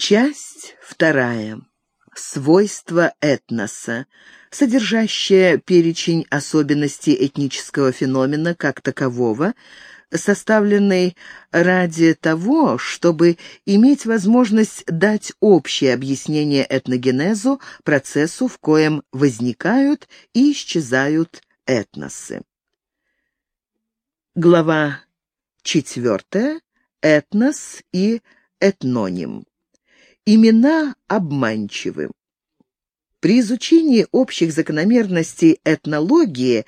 Часть вторая. Свойства этноса, содержащая перечень особенностей этнического феномена как такового, составленный ради того, чтобы иметь возможность дать общее объяснение этногенезу, процессу, в коем возникают и исчезают этносы. Глава четвертая. Этнос и этноним. Имена обманчивы. При изучении общих закономерностей этнологии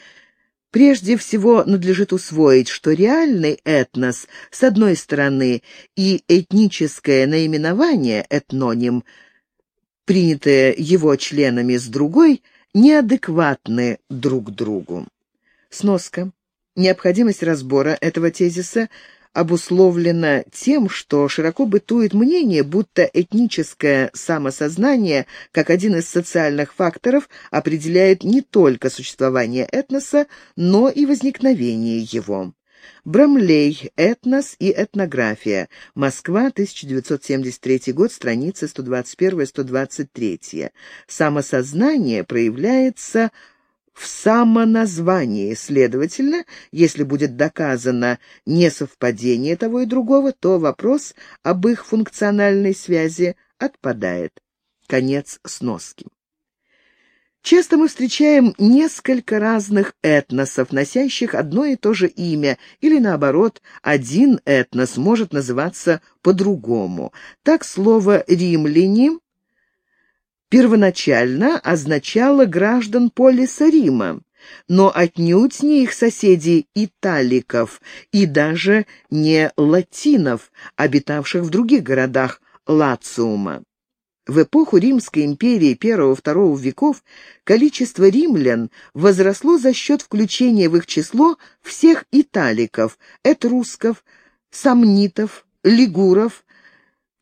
прежде всего надлежит усвоить, что реальный этнос, с одной стороны, и этническое наименование, этноним, принятое его членами с другой, неадекватны друг другу. Сноска. Необходимость разбора этого тезиса обусловлено тем, что широко бытует мнение, будто этническое самосознание, как один из социальных факторов, определяет не только существование этноса, но и возникновение его. Брамлей. Этнос и этнография. Москва, 1973 год, страницы 121-123. Самосознание проявляется в самоназвании. Следовательно, если будет доказано несовпадение того и другого, то вопрос об их функциональной связи отпадает. Конец сноски. Часто мы встречаем несколько разных этносов, носящих одно и то же имя, или наоборот, один этнос может называться по-другому. Так слово «римляне» первоначально означало граждан полиса Рима, но отнюдь не их соседей италиков и даже не латинов, обитавших в других городах Лациума. В эпоху Римской империи I-II веков количество римлян возросло за счет включения в их число всех италиков, этрусков, сомнитов, лигуров,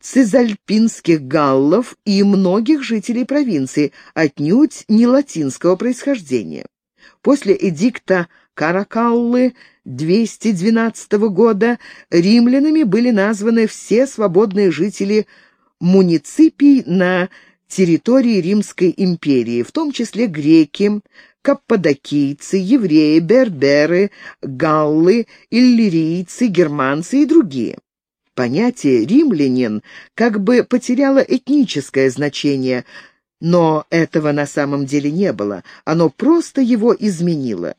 цизальпинских галлов и многих жителей провинции, отнюдь не латинского происхождения. После эдикта Каракаллы 212 года римлянами были названы все свободные жители муниципий на территории Римской империи, в том числе греки, каппадокийцы, евреи, берберы, галлы, иллирийцы, германцы и другие. Понятие «римлянин» как бы потеряло этническое значение, но этого на самом деле не было, оно просто его изменило.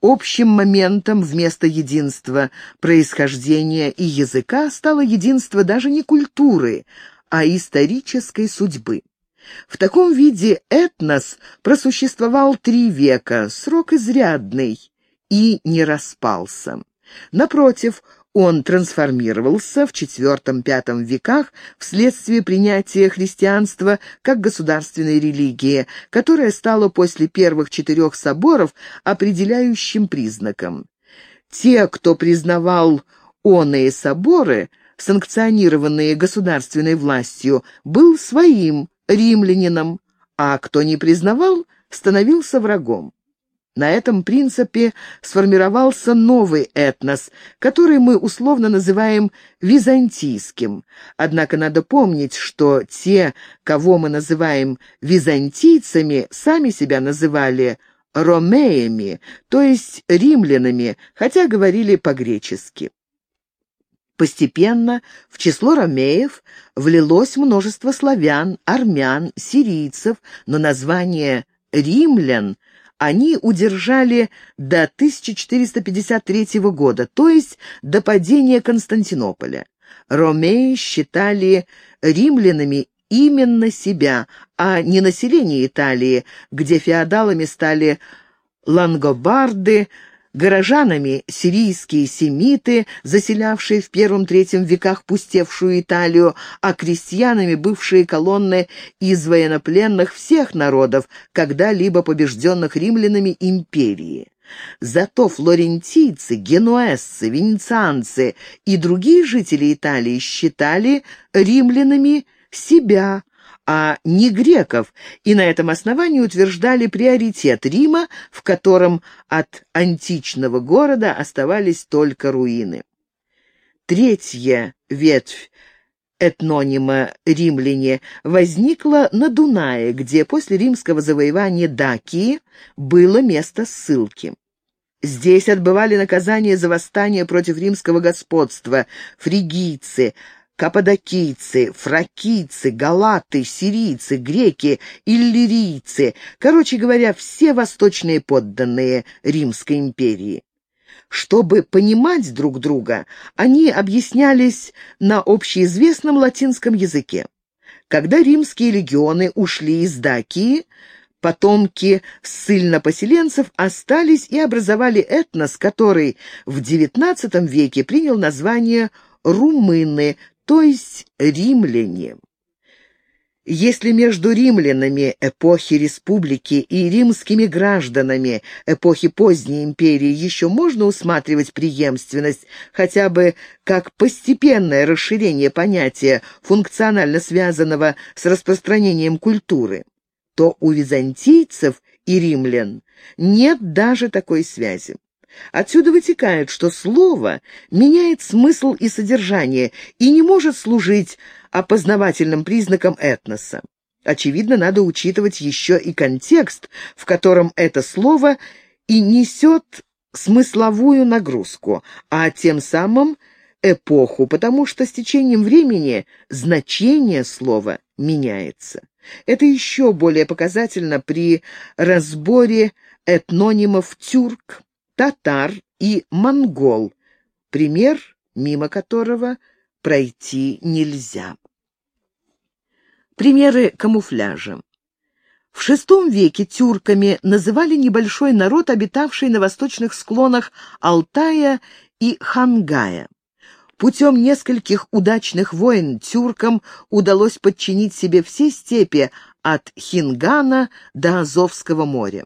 Общим моментом вместо единства происхождения и языка стало единство даже не культуры, а исторической судьбы. В таком виде этнос просуществовал три века, срок изрядный, и не распался. Напротив, он трансформировался в IV-V веках вследствие принятия христианства как государственной религии, которая стала после первых четырех соборов определяющим признаком. Те, кто признавал оные соборы, санкционированные государственной властью, был своим римлянином, а кто не признавал, становился врагом. На этом принципе сформировался новый этнос, который мы условно называем византийским. Однако надо помнить, что те, кого мы называем византийцами, сами себя называли ромеями, то есть римлянами, хотя говорили по-гречески. Постепенно в число ромеев влилось множество славян, армян, сирийцев, но название «римлян» они удержали до 1453 года, то есть до падения Константинополя. Ромеи считали римлянами именно себя, а не население Италии, где феодалами стали лангобарды, горожанами сирийские семиты, заселявшие в первом-третьем веках пустевшую Италию, а крестьянами бывшие колонны из военнопленных всех народов, когда-либо побежденных римлянами империи. Зато флорентийцы, генуэзцы, венецианцы и другие жители Италии считали римлянами себя, а не греков, и на этом основании утверждали приоритет Рима, в котором от античного города оставались только руины. Третья ветвь этнонима «римляне» возникла на Дунае, где после римского завоевания Дакии было место ссылки. Здесь отбывали наказание за восстание против римского господства фригийцы, каппадокийцы, фракийцы, галаты, сирийцы, греки, иллирийцы, короче говоря, все восточные подданные Римской империи. Чтобы понимать друг друга, они объяснялись на общеизвестном латинском языке. Когда римские легионы ушли из Дакии, потомки ссыльнопоселенцев остались и образовали этнос, который в XIX веке принял название «румыны», то есть «римляне». Если между римлянами эпохи республики и римскими гражданами эпохи поздней империи еще можно усматривать преемственность, хотя бы как постепенное расширение понятия, функционально связанного с распространением культуры, то у византийцев и римлян нет даже такой связи. Отсюда вытекает, что слово меняет смысл и содержание и не может служить опознавательным признаком этноса. Очевидно, надо учитывать еще и контекст, в котором это слово и несет смысловую нагрузку, а тем самым эпоху, потому что с течением времени значение слова меняется. Это еще более показательно при разборе этнонимов тюрк, татар и монгол, пример, мимо которого пройти нельзя. Примеры камуфляжа. В VI веке тюрками называли небольшой народ, обитавший на восточных склонах Алтая и Хангая. Путем нескольких удачных войн тюркам удалось подчинить себе все степи от Хингана до Азовского моря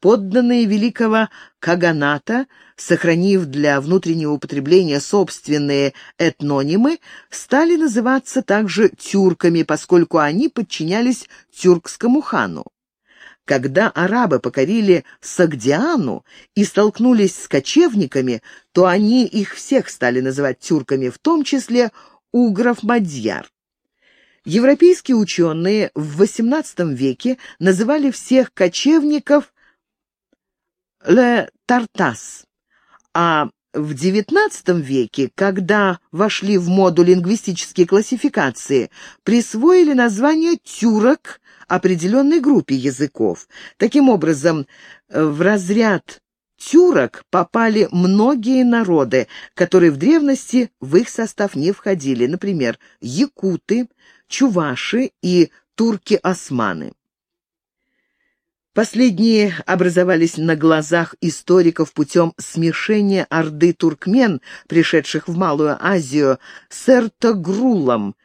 подданные великого Каганата, сохранив для внутреннего употребления собственные этнонимы, стали называться также тюрками, поскольку они подчинялись тюркскому хану. Когда арабы покорили Сагдиану и столкнулись с кочевниками, то они их всех стали называть тюрками, в том числе угров-мадьяр. Европейские ученые в XVIII веке называли всех кочевников Ле Тартас. А в XIX веке, когда вошли в моду лингвистические классификации, присвоили название тюрок определенной группе языков. Таким образом, в разряд тюрок попали многие народы, которые в древности в их состав не входили, например, якуты, чуваши и турки-османы. Последние образовались на глазах историков путем смешения орды туркмен, пришедших в Малую Азию, с Эртогрулом,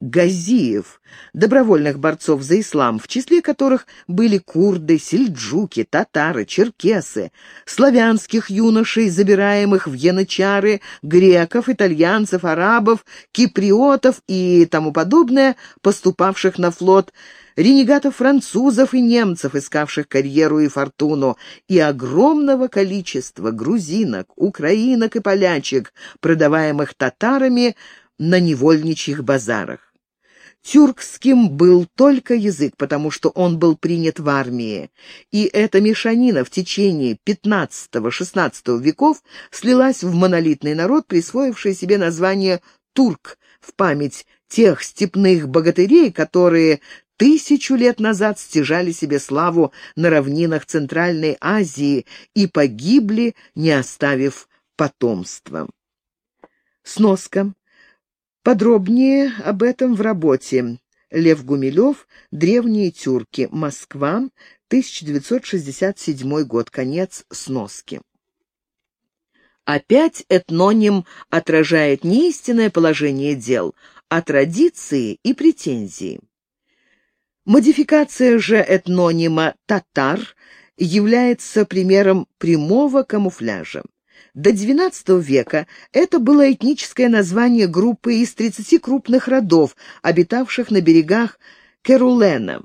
Газиев, добровольных борцов за ислам, в числе которых были курды, сельджуки, татары, черкесы, славянских юношей, забираемых в янычары, греков, итальянцев, арабов, киприотов и тому подобное, поступавших на флот ренегатов французов и немцев, искавших карьеру и фортуну, и огромного количества грузинок, украинок и полячек, продаваемых татарами на невольничьих базарах. Тюркским был только язык, потому что он был принят в армии, и эта мешанина в течение XV-XVI веков слилась в монолитный народ, присвоивший себе название «турк» в память тех степных богатырей, которые тысячу лет назад стяжали себе славу на равнинах Центральной Азии и погибли, не оставив потомства. Сноска. Подробнее об этом в работе. Лев Гумилев «Древние тюрки. Москва. 1967 год. Конец сноски». Опять этноним отражает не истинное положение дел, а традиции и претензии. Модификация же этнонима «татар» является примером прямого камуфляжа. До XII века это было этническое название группы из 30 крупных родов, обитавших на берегах Керулена.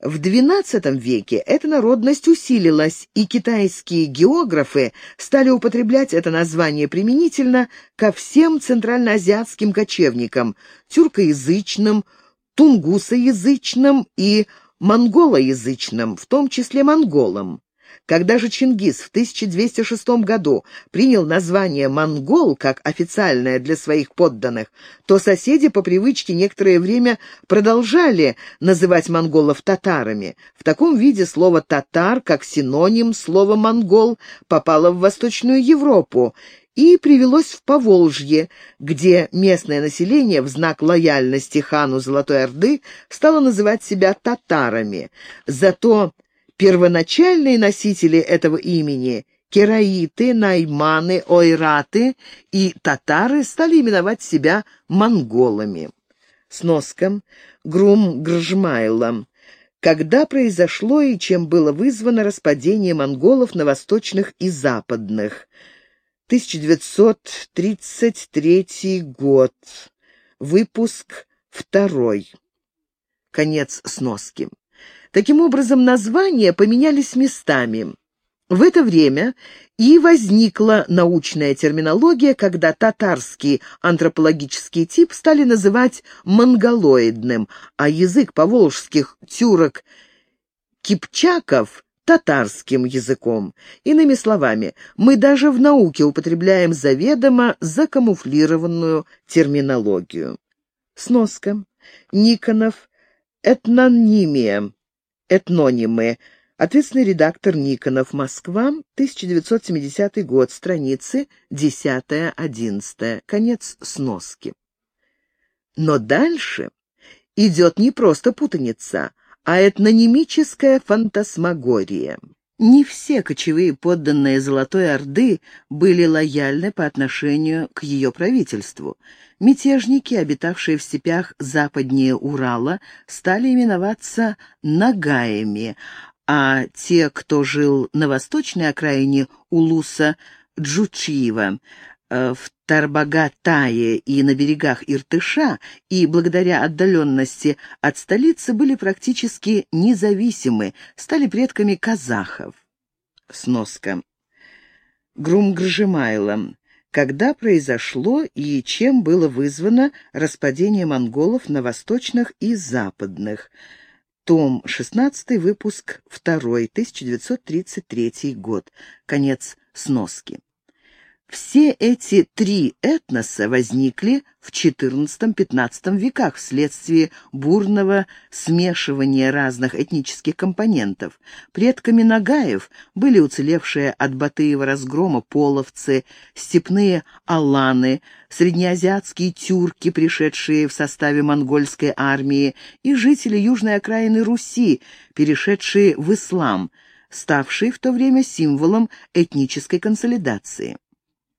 В XII веке эта народность усилилась, и китайские географы стали употреблять это название применительно ко всем центральноазиатским кочевникам, тюркоязычным, тунгусоязычным и монголоязычным, в том числе монголам. Когда же Чингис в 1206 году принял название «монгол» как официальное для своих подданных, то соседи по привычке некоторое время продолжали называть монголов татарами. В таком виде слово «татар» как синоним слова «монгол» попало в Восточную Европу и привелось в Поволжье, где местное население в знак лояльности хану Золотой Орды стало называть себя татарами. Зато Первоначальные носители этого имени — кераиты, найманы, ойраты и татары стали именовать себя монголами. Сноска. Грум Гржмайлом. Когда произошло и чем было вызвано распадение монголов на восточных и западных? 1933 год. Выпуск второй. Конец сноски. Таким образом, названия поменялись местами. В это время и возникла научная терминология, когда татарский антропологический тип стали называть монголоидным, а язык поволжских тюрок кипчаков — татарским языком. Иными словами, мы даже в науке употребляем заведомо закамуфлированную терминологию. Сноска. Никонов. Этнонимия. Этнонимы. Ответственный редактор Никонов. Москва, 1970 год. Страницы 10-11. Конец сноски. Но дальше идет не просто путаница, а этнонимическая фантасмагория. Не все кочевые подданные Золотой Орды были лояльны по отношению к ее правительству. Мятежники, обитавшие в степях западнее Урала, стали именоваться Нагаями, а те, кто жил на восточной окраине Улуса Джучиева, в Тарбагатае и на берегах Иртыша, и благодаря отдаленности от столицы были практически независимы, стали предками казахов. Сноска. Грумгржимайло. Когда произошло и чем было вызвано распадение монголов на восточных и западных? Том 16, выпуск 2, 1933 год. Конец сноски. Все эти три этноса возникли в XIV-XV веках вследствие бурного смешивания разных этнических компонентов. Предками нагаев были уцелевшие от Батыева разгрома половцы, степные аланы, среднеазиатские тюрки, пришедшие в составе монгольской армии, и жители южной окраины Руси, перешедшие в ислам, ставший в то время символом этнической консолидации.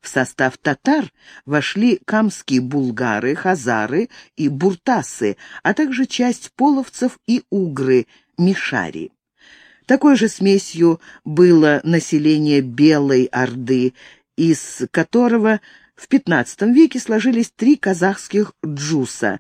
В состав татар вошли камские булгары, хазары и буртасы, а также часть половцев и угры, мишари. Такой же смесью было население Белой Орды, из которого в XV веке сложились три казахских джуса.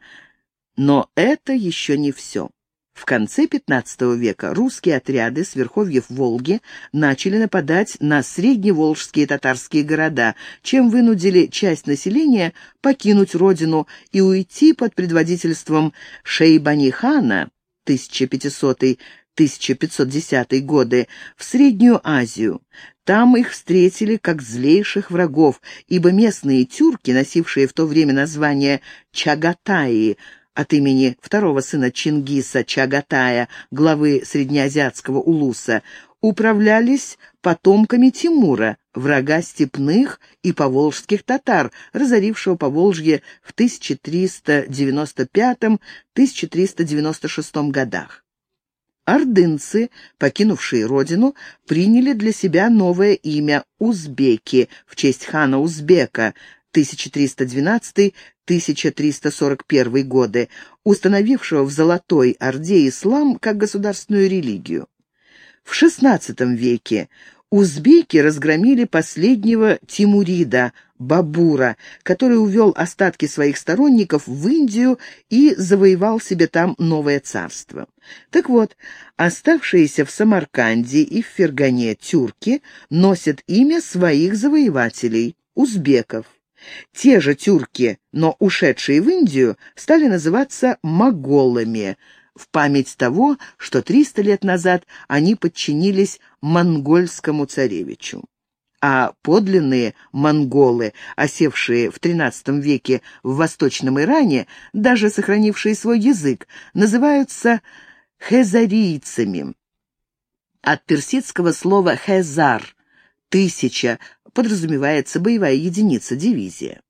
Но это еще не все. В конце XV века русские отряды с верховьев Волги начали нападать на средневолжские татарские города, чем вынудили часть населения покинуть родину и уйти под предводительством Шейбани-хана 1500-1510 годы в Среднюю Азию. Там их встретили как злейших врагов, ибо местные тюрки, носившие в то время название Чагатаи, от имени второго сына Чингиса Чагатая, главы среднеазиатского улуса, управлялись потомками Тимура, врага степных и поволжских татар, разорившего Поволжье в 1395-1396 годах. Ордынцы, покинувшие родину, приняли для себя новое имя – узбеки в честь хана Узбека, 1312-1341 годы, установившего в Золотой Орде ислам как государственную религию. В XVI веке узбеки разгромили последнего Тимурида, Бабура, который увел остатки своих сторонников в Индию и завоевал себе там новое царство. Так вот, оставшиеся в Самарканде и в Фергане тюрки носят имя своих завоевателей – узбеков. Те же тюрки, но ушедшие в Индию, стали называться моголами – в память того, что 300 лет назад они подчинились монгольскому царевичу а подлинные монголы, осевшие в XIII веке в Восточном Иране, даже сохранившие свой язык, называются хезарийцами. От персидского слова «хезар» — «тысяча» подразумевается боевая единица, дивизия.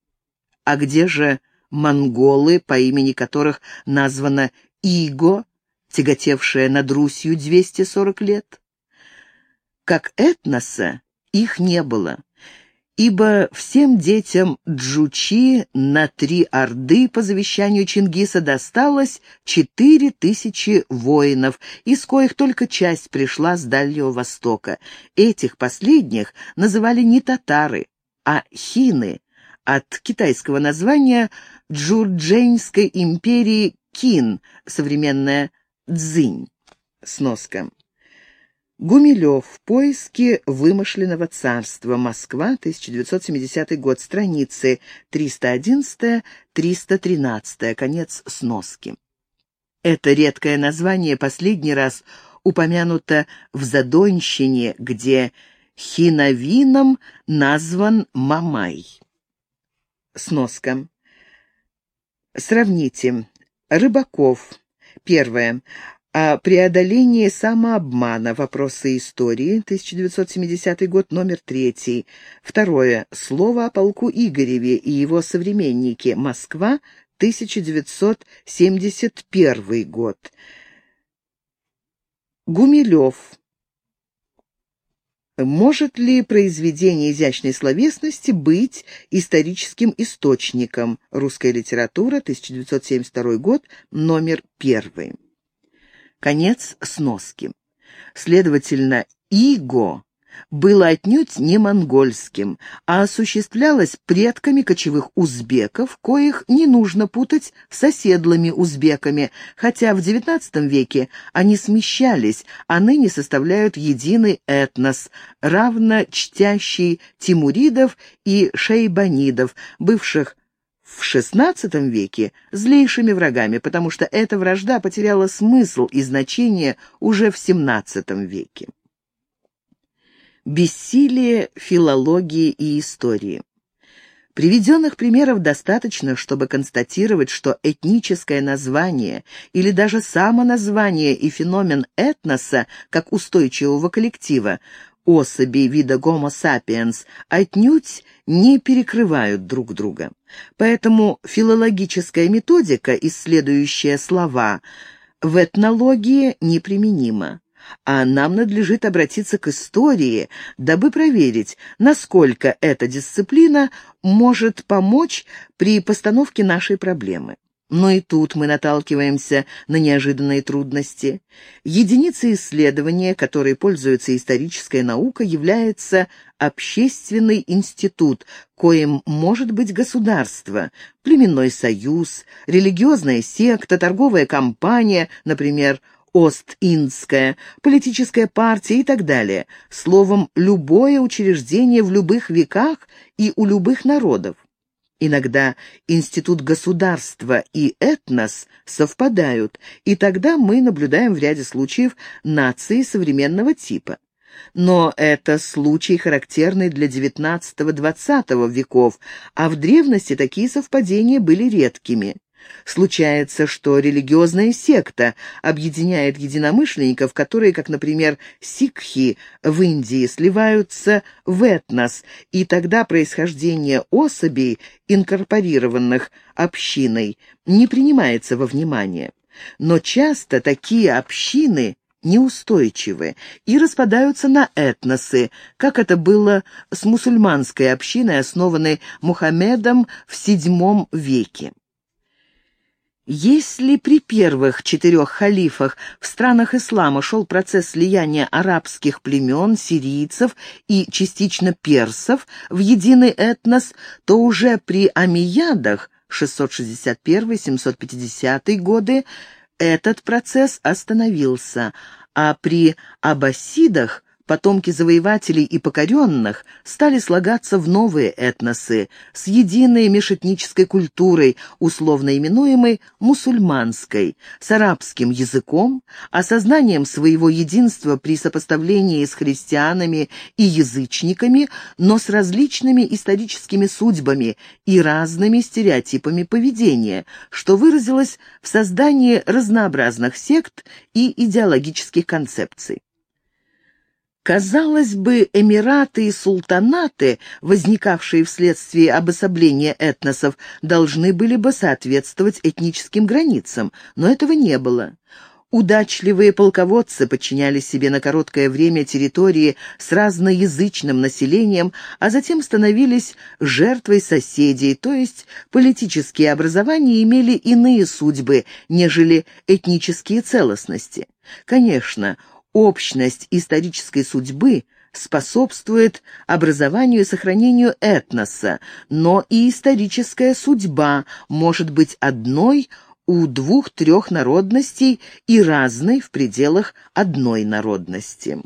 А где же монголы, по имени которых названо Иго, тяготевшая над Русью 240 лет? Как этноса, их не было, ибо всем детям Джучи на три орды по завещанию Чингиса досталось четыре тысячи воинов, из коих только часть пришла с Дальнего Востока. Этих последних называли не татары, а хины, от китайского названия Джурджейнской империи Кин, современная Цзинь. Сноска. Гумилев. Поиски вымышленного царства. Москва, 1970 год. Страницы 311-313. Конец сноски. Это редкое название последний раз упомянуто в Задонщине, где хиновином назван Мамай. Сноска. Сравните. Рыбаков. Первое о преодолении самообмана. Вопросы истории. 1970 год, номер третий. Второе. Слово о полку Игореве и его современнике. Москва, 1971 год. Гумилев. Может ли произведение изящной словесности быть историческим источником? Русская литература, 1972 год, номер первый. Конец сноски. Следовательно, иго было отнюдь не монгольским, а осуществлялось предками кочевых узбеков, коих не нужно путать с оседлыми узбеками, хотя в XIX веке они смещались, а ныне составляют единый этнос, равно чтящий тимуридов и шейбанидов, бывших в XVI веке злейшими врагами, потому что эта вражда потеряла смысл и значение уже в XVII веке. Бессилие филологии и истории. Приведенных примеров достаточно, чтобы констатировать, что этническое название или даже само название и феномен этноса как устойчивого коллектива особей вида Homo sapiens отнюдь не перекрывают друг друга. Поэтому филологическая методика, исследующая слова, в этнологии неприменима. А нам надлежит обратиться к истории, дабы проверить, насколько эта дисциплина может помочь при постановке нашей проблемы. Но и тут мы наталкиваемся на неожиданные трудности. Единицей исследования, которой пользуется историческая наука, является общественный институт, коим может быть государство, племенной союз, религиозная секта, торговая компания, например, Ост-Индская, политическая партия и так далее. Словом, любое учреждение в любых веках и у любых народов. Иногда институт государства и этнос совпадают, и тогда мы наблюдаем в ряде случаев нации современного типа. Но это случай, характерный для XIX-XX веков, а в древности такие совпадения были редкими. Случается, что религиозная секта объединяет единомышленников, которые, как, например, сикхи в Индии, сливаются в этнос, и тогда происхождение особей, инкорпорированных общиной, не принимается во внимание. Но часто такие общины неустойчивы и распадаются на этносы, как это было с мусульманской общиной, основанной Мухаммедом в VII веке. Если при первых четырех халифах в странах ислама шел процесс слияния арабских племен, сирийцев и частично персов в единый этнос, то уже при амиядах 661-750 годы этот процесс остановился, а при аббасидах потомки завоевателей и покоренных стали слагаться в новые этносы с единой межэтнической культурой, условно именуемой мусульманской, с арабским языком, осознанием своего единства при сопоставлении с христианами и язычниками, но с различными историческими судьбами и разными стереотипами поведения, что выразилось в создании разнообразных сект и идеологических концепций. Казалось бы, эмираты и султанаты, возникавшие вследствие обособления этносов, должны были бы соответствовать этническим границам, но этого не было. Удачливые полководцы подчиняли себе на короткое время территории с разноязычным населением, а затем становились жертвой соседей, то есть политические образования имели иные судьбы, нежели этнические целостности. Конечно, общность исторической судьбы способствует образованию и сохранению этноса, но и историческая судьба может быть одной у двух-трех народностей и разной в пределах одной народности.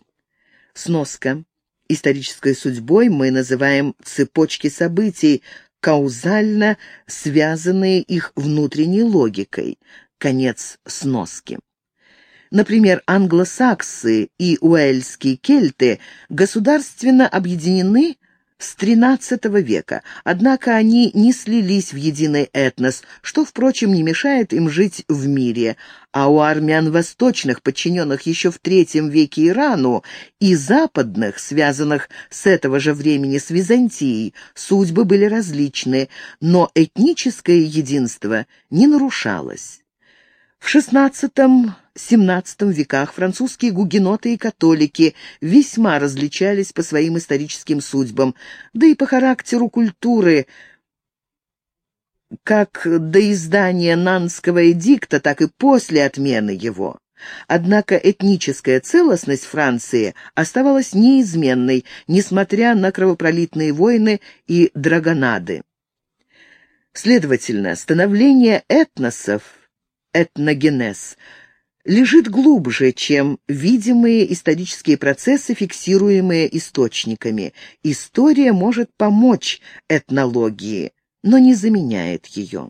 Сноска. Исторической судьбой мы называем цепочки событий, каузально связанные их внутренней логикой. Конец сноски. Например, англосаксы и уэльские кельты государственно объединены с XIII века, однако они не слились в единый этнос, что, впрочем, не мешает им жить в мире, а у армян восточных, подчиненных еще в III веке Ирану, и западных, связанных с этого же времени с Византией, судьбы были различны, но этническое единство не нарушалось. В XVI-XVII веках французские гугеноты и католики весьма различались по своим историческим судьбам, да и по характеру культуры, как до издания Нанского эдикта, так и после отмены его. Однако этническая целостность Франции оставалась неизменной, несмотря на кровопролитные войны и драгонады. Следовательно, становление этносов этногенез, лежит глубже, чем видимые исторические процессы, фиксируемые источниками. История может помочь этнологии, но не заменяет ее.